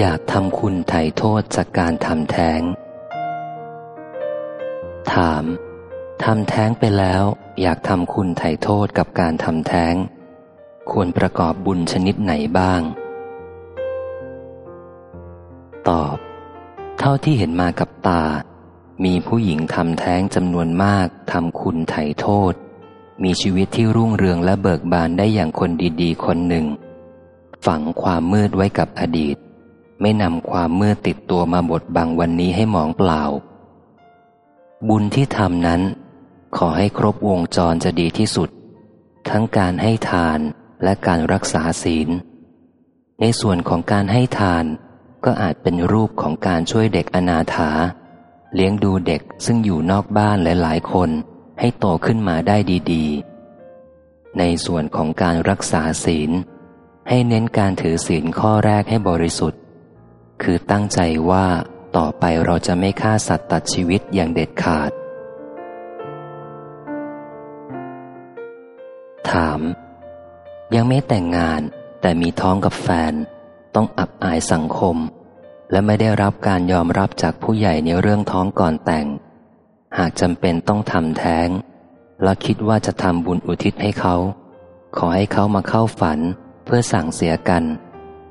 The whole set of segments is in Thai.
อยากทำคุณไถ่โทษจากการทำแท้ง ถามทำแท้งไปแล้ว อยากทำคุณไถ่โทษกับการทำแท้ง ควรประกอบบุญชนิดไหนบ้าง ตอบ เท่าที่เห็นมากับตา มีผู้หญิงทำแท้งจำนวนมากทำคุณไถ่โทษ มีชีวิตที่รุ่งเรืองและเบิกบานได้อย่างคนดีๆ คนหนึ่ง ฝังความมืดไว้กับอดีต ไม่นำความมืดติดตัวมาบดบังวันนี้ให้หมองเปล่า บุญที่ทำนั้น ขอให้ครบวงจรจะดีที่สุด ทั้งการให้ทานและการรักษาศีล ในส่วนของการให้ทานก็อาจเป็นรูปของการช่วยเด็กอนาถา เลี้ยงดูเด็กซึ่งอยู่นอกบ้านหลายๆ คนให้โตขึ้นมาได้ดีๆ ในส่วนของการรักษาศีล ให้เน้นการถือศีลข้อแรกให้บริสุทธิ์ คือตั้งใจว่าต่อไปเราจะไม่ฆ่าสัตว์ตัดชีวิตอย่างเด็ดขาด ถาม ยังไม่แต่งงานแต่มีท้องกับแฟน ต้องอับอายสังคม และไม่ได้รับการยอมรับจากผู้ใหญ่ในเรื่องท้องก่อนแต่ง หากจำเป็นต้องทำแท้ง และคิดว่าจะทำบุญอุทิศให้เขา ขอให้เขามาเข้าฝันเพื่อสั่งเสียกัน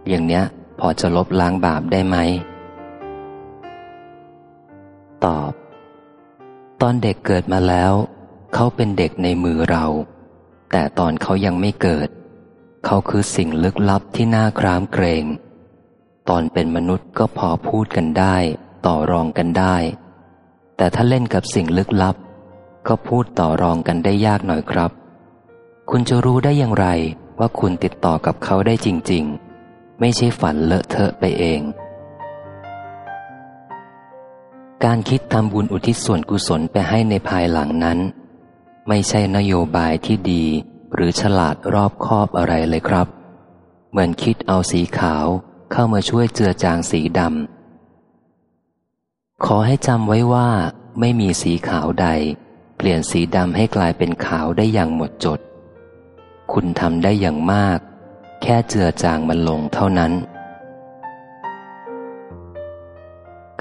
อย่างเนี้ย อจะลบล้างบาปได้ไหม ตอบ ตอนเด็กเกิดมาแล้ว เขาเป็นเด็กในมือเรา แต่ตอนเขายังไม่เกิด เขาคือสิ่งลึกลับที่น่าครามเกรง ตอนเป็นมนุษย์ก็พอพูดกันได้ ต่อรองกันได้ แต่ถ้าเล่นกับสิ่งลึกลับ ก็พูดต่อรองกันได้ยากหน่อยครับ คุณจะรู้ได้อย่างไรว่าคุณติดต่อกับเขาได้จริง ๆ ไม่ใช่ฝันเลอะเทอะไปเอง การคิดทำบุญอุทิศส่วนกุศลไปให้ในภายหลังนั้น ไม่ใช่นโยบายที่ดี หรือฉลาดรอบคอบอะไรเลยครับ เหมือนคิดเอาสีขาวเข้ามาช่วยเจือจางสีดำขอให้จำไว้ว่าไม่มีสีขาวใด เปลี่ยนสีดำให้กลายเป็นขาวได้อย่างหมดจด คุณทำได้อย่างมาก แค่เจือจางมันลงเท่านั้น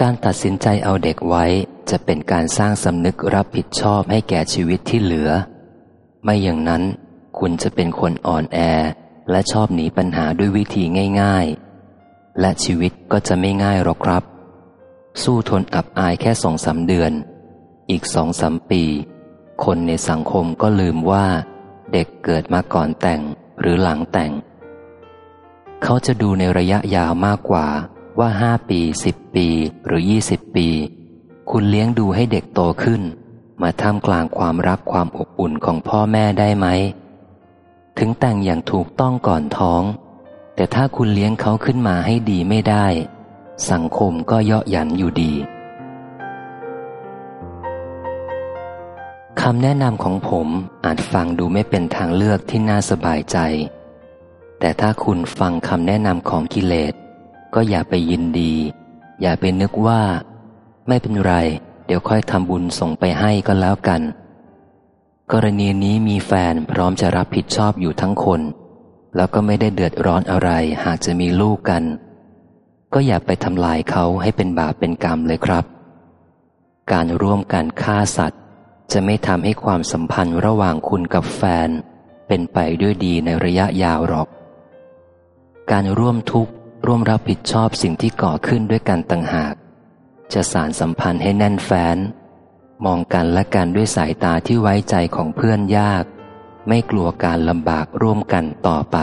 การตัดสินใจเอาเด็กไว้จะเป็นการสร้างสำนึกรับผิดชอบให้แก่ชีวิตที่เหลือ ไม่อย่างนั้นคุณจะเป็นคนอ่อนแอ และชอบหนีปัญหาด้วยวิธีง่าย ๆ และชีวิตก็จะไม่ง่ายหรอกครับ สู้ทนอับอายแค่สองสาเดือน อีกสองสามปี คนในสังคมก็ลืมว่า เด็กเกิดมาก่อนแต่งหรือหลังแต่ง เขาจะดูในระยะยาวมากกว่าว่าห้าปีสิบปีหรือยี่สิบปี คุณเลี้ยงดูให้เด็กโตขึ้น มาท่ามกลางความรักความอบอุ่นของพ่อแม่ได้ไหม ถึงแต่งอย่างถูกต้องก่อนท้อง แต่ถ้าคุณเลี้ยงเขาขึ้นมาให้ดีไม่ได้ สังคมก็เยาะหยันอยู่ดีคำแนะนำของผมอาจฟังดูไม่เป็นทางเลือกที่น่าสบายใจ แต่ถ้าคุณฟังคำแนะนำของกิเลส ก็อย่าไปยินดี อย่าไปนึกว่า ไม่เป็นไร เดี๋ยวค่อยทำบุญส่งไปให้ก็แล้วกัน กรณีนี้มีแฟนพร้อมจะรับผิดชอบอยู่ทั้งคน แล้วก็ไม่ได้เดือดร้อนอะไรหากจะมีลูกกัน ก็อย่าไปทำลายเขาให้เป็นบาปเป็นกรรมเลยครับ การร่วมกันฆ่าสัตว์ จะไม่ทำให้ความสัมพันธ์ระหว่างคุณกับแฟนเป็นไปด้วยดีในระยะยาวหรอก การร่วมทุกข์ร่วมรับผิดชอบสิ่งที่ก่อขึ้นด้วยกันต่างหาก จะสารสัมพันธ์ให้แน่นแฟ้น มองกันและกันด้วยสายตาที่ไว้ใจของเพื่อนยาก ไม่กลัวการลำบากร่วมกันต่อไป